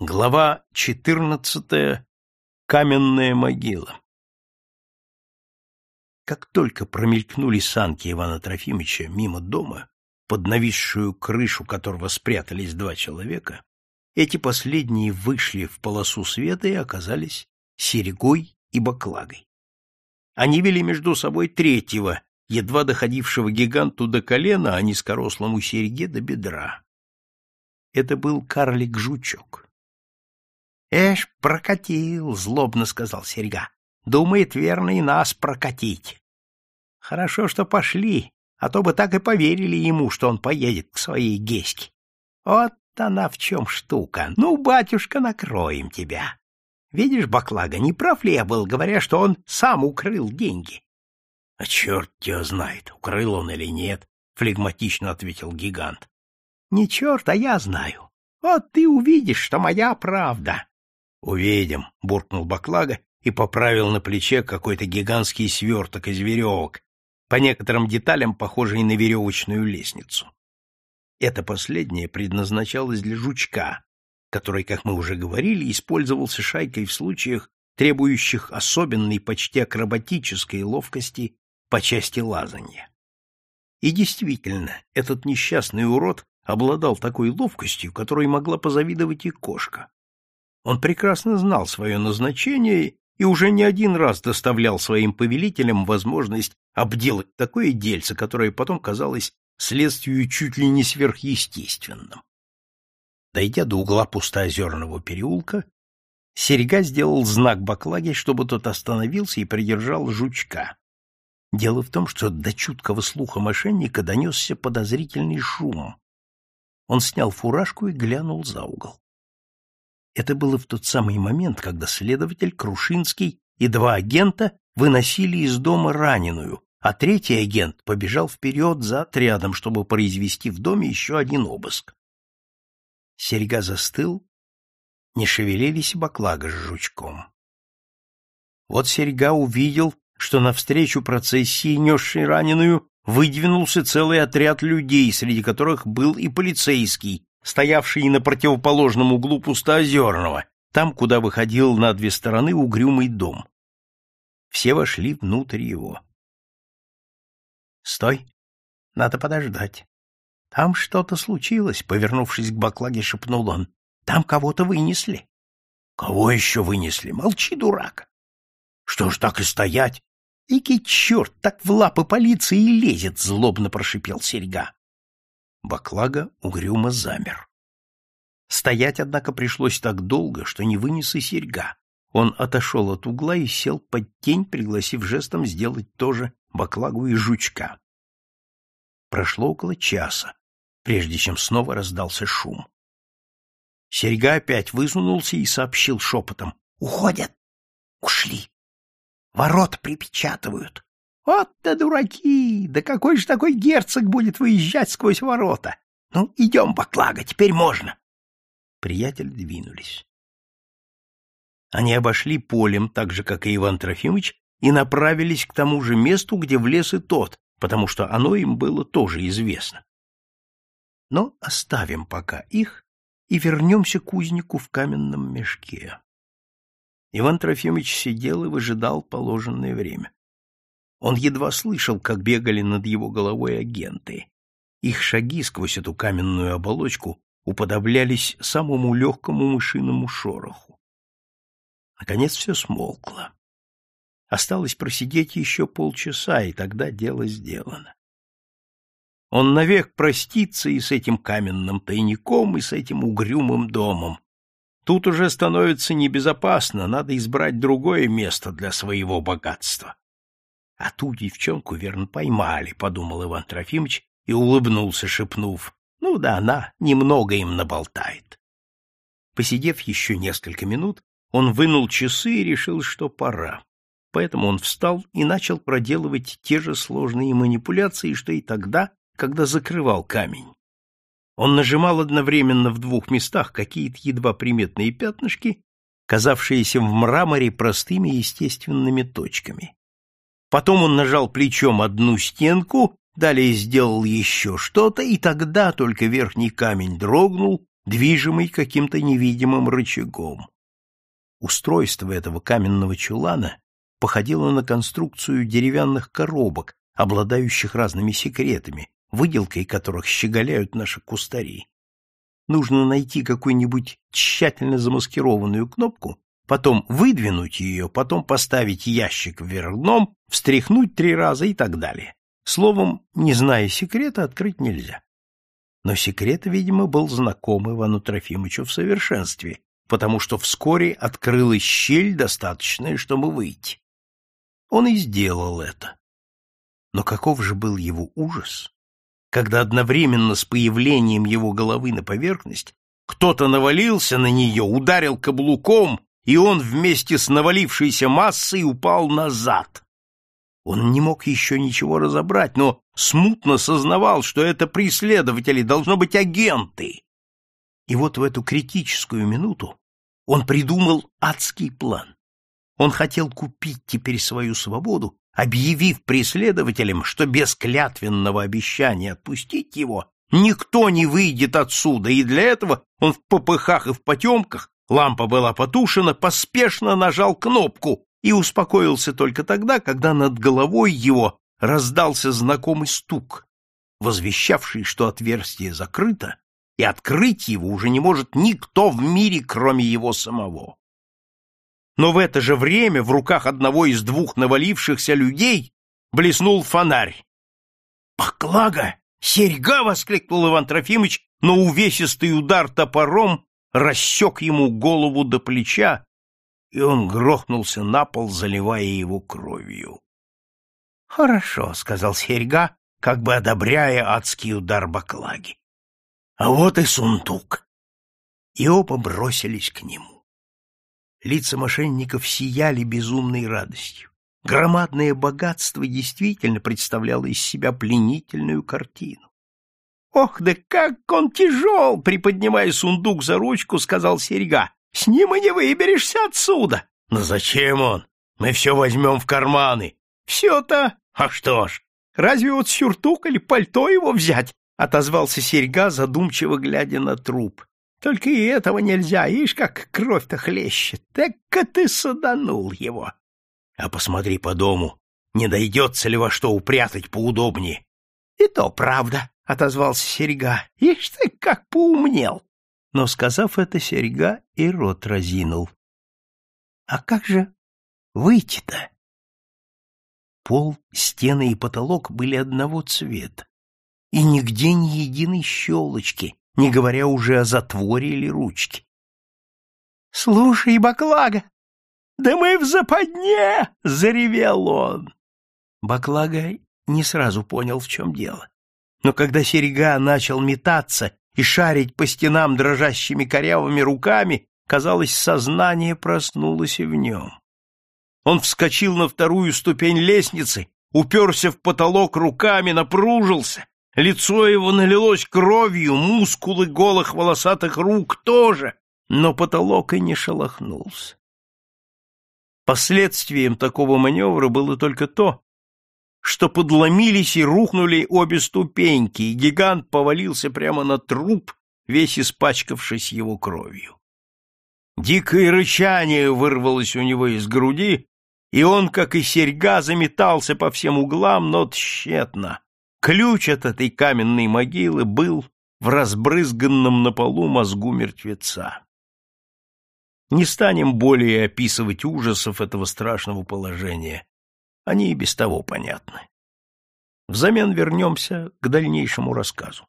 Глава четырнадцатая. Каменная могила. Как только промелькнули санки Ивана Трофимовича мимо дома, под нависшую крышу которого спрятались два человека, эти последние вышли в полосу света и оказались серегой и баклагой. Они вели между собой третьего, едва доходившего гиганту до колена, а низкорослому сереге до бедра. Это был карлик-жучок. Эш, прокатил, злобно сказал Серьга. Думает, верно, и нас прокатить. Хорошо, что пошли, а то бы так и поверили ему, что он поедет к своей Геське. Вот она в чем штука. Ну, батюшка, накроем тебя. Видишь, Баклага, не прав ли я был, говоря, что он сам укрыл деньги? — А черт тебя знает, укрыл он или нет, — флегматично ответил гигант. — Не черт, а я знаю. Вот ты увидишь, что моя правда. Увидим, буркнул Баклага и поправил на плече какой-то гигантский сверток из веревок, по некоторым деталям похожий на веревочную лестницу. Это последнее предназначалось для жучка, который, как мы уже говорили, использовался шайкой в случаях, требующих особенной, почти акробатической ловкости по части лазания. И действительно, этот несчастный урод обладал такой ловкостью, которой могла позавидовать и кошка. Он прекрасно знал свое назначение и уже не один раз доставлял своим повелителям возможность обделать такое дельце, которое потом казалось следствию чуть ли не сверхъестественным. Дойдя до угла пустоозерного переулка, Серега сделал знак Баклаге, чтобы тот остановился и придержал жучка. Дело в том, что до чуткого слуха мошенника донесся подозрительный шум. Он снял фуражку и глянул за угол. Это было в тот самый момент, когда следователь Крушинский и два агента выносили из дома раненую, а третий агент побежал вперед за отрядом, чтобы произвести в доме еще один обыск. Серьга застыл, не шевелились баклага с жучком. Вот Серьга увидел, что навстречу процессии, несшей раненую, выдвинулся целый отряд людей, среди которых был и полицейский, стоявший на противоположном углу пустоозерного, там, куда выходил на две стороны угрюмый дом. Все вошли внутрь его. «Стой! Надо подождать. Там что-то случилось», — повернувшись к баклаге, шепнул он. «Там кого-то вынесли». «Кого еще вынесли? Молчи, дурак!» «Что ж так и стоять?» «Ики черт, так в лапы полиции и лезет!» — злобно прошипел серьга. Баклага угрюмо замер. Стоять, однако, пришлось так долго, что не вынес и серьга. Он отошел от угла и сел под тень, пригласив жестом сделать тоже баклагу и жучка. Прошло около часа, прежде чем снова раздался шум. Серьга опять высунулся и сообщил шепотом. — Уходят. Ушли. Ворот припечатывают. Вот-то дураки! Да какой же такой герцог будет выезжать сквозь ворота? Ну, идем, баклага, теперь можно. Приятели двинулись. Они обошли полем, так же, как и Иван Трофимович, и направились к тому же месту, где влез и тот, потому что оно им было тоже известно. Но оставим пока их и вернемся к узнику в каменном мешке. Иван Трофимович сидел и выжидал положенное время. Он едва слышал, как бегали над его головой агенты. Их шаги сквозь эту каменную оболочку уподоблялись самому легкому мышиному шороху. Наконец все смолкло. Осталось просидеть еще полчаса, и тогда дело сделано. Он навек простится и с этим каменным тайником, и с этим угрюмым домом. Тут уже становится небезопасно, надо избрать другое место для своего богатства. А ту девчонку, верно, поймали, — подумал Иван Трофимович и улыбнулся, шепнув. Ну да, она немного им наболтает. Посидев еще несколько минут, он вынул часы и решил, что пора. Поэтому он встал и начал проделывать те же сложные манипуляции, что и тогда, когда закрывал камень. Он нажимал одновременно в двух местах какие-то едва приметные пятнышки, казавшиеся в мраморе простыми естественными точками. Потом он нажал плечом одну стенку, далее сделал еще что-то, и тогда только верхний камень дрогнул, движимый каким-то невидимым рычагом. Устройство этого каменного чулана походило на конструкцию деревянных коробок, обладающих разными секретами, выделкой которых щеголяют наши кустари. Нужно найти какую-нибудь тщательно замаскированную кнопку, потом выдвинуть ее, потом поставить ящик вверх дном, встряхнуть три раза и так далее. Словом, не зная секрета, открыть нельзя. Но секрет, видимо, был знаком Ивану Трофимовичу в совершенстве, потому что вскоре открылась щель, достаточная, чтобы выйти. Он и сделал это. Но каков же был его ужас, когда одновременно с появлением его головы на поверхность кто-то навалился на нее, ударил каблуком, и он вместе с навалившейся массой упал назад. Он не мог еще ничего разобрать, но смутно сознавал, что это преследователи, должно быть агенты. И вот в эту критическую минуту он придумал адский план. Он хотел купить теперь свою свободу объявив преследователям, что без клятвенного обещания отпустить его никто не выйдет отсюда, и для этого он в попыхах и в потемках, лампа была потушена, поспешно нажал кнопку и успокоился только тогда, когда над головой его раздался знакомый стук, возвещавший, что отверстие закрыто, и открыть его уже не может никто в мире, кроме его самого но в это же время в руках одного из двух навалившихся людей блеснул фонарь. «Поклага! Серьга!» — воскликнул Иван Трофимович, но увесистый удар топором рассек ему голову до плеча, и он грохнулся на пол, заливая его кровью. «Хорошо», — сказал Серьга, как бы одобряя адский удар баклаги. «А вот и сундук!» И оба бросились к нему. Лица мошенников сияли безумной радостью. Громадное богатство действительно представляло из себя пленительную картину. «Ох, да как он тяжел!» — приподнимая сундук за ручку, сказал Серега. «С ним и не выберешься отсюда!» «Но зачем он? Мы все возьмем в карманы!» «Все-то... А что ж, разве вот сюртук или пальто его взять?» — отозвался Серега, задумчиво глядя на труп. Только и этого нельзя, ишь, как кровь-то хлещет. Так-ка ты саданул его. А посмотри по дому, не дойдется ли во что упрятать поудобнее. — И то правда, — отозвался Серега. — Ишь ты, как поумнел. Но, сказав это, Серега и рот разинул. — А как же выйти-то? Пол, стены и потолок были одного цвета, и нигде ни единой щелочки, не говоря уже о затворе или ручке. — Слушай, Баклага, да мы в западне! — заревел он. Баклага не сразу понял, в чем дело. Но когда серега начал метаться и шарить по стенам дрожащими корявыми руками, казалось, сознание проснулось и в нем. Он вскочил на вторую ступень лестницы, уперся в потолок руками, напружился, Лицо его налилось кровью, мускулы голых волосатых рук тоже, но потолок и не шелохнулся. Последствием такого маневра было только то, что подломились и рухнули обе ступеньки, и гигант повалился прямо на труп, весь испачкавшись его кровью. Дикое рычание вырвалось у него из груди, и он, как и серьга, заметался по всем углам, но тщетно. Ключ от этой каменной могилы был в разбрызганном на полу мозгу мертвеца. Не станем более описывать ужасов этого страшного положения. Они и без того понятны. Взамен вернемся к дальнейшему рассказу.